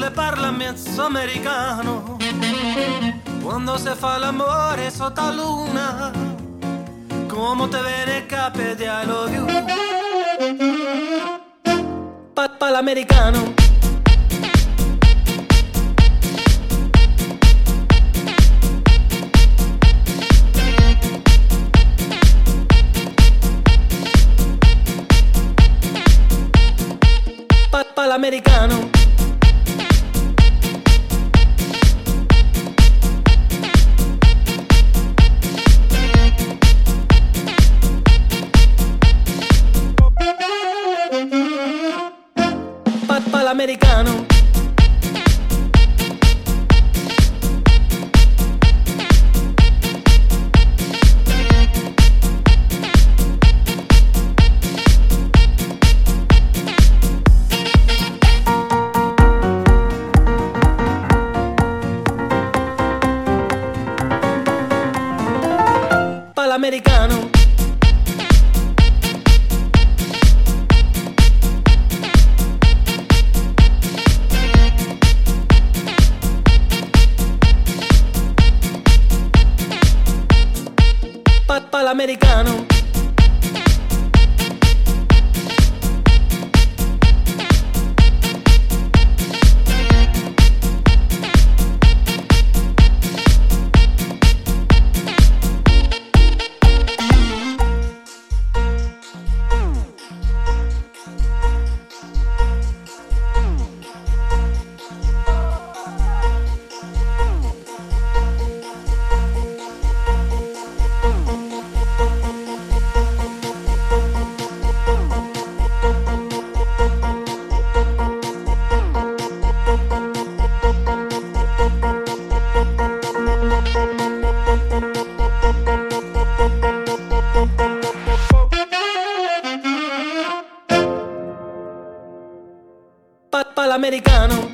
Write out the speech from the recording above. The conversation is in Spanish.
Si tu le parla mezzo americano, quando se fa l'amore sotto la luna, come te viene cape di I love you. Papà l'americano. Papà. Papà l'americano. Palamericano. Pa- americano.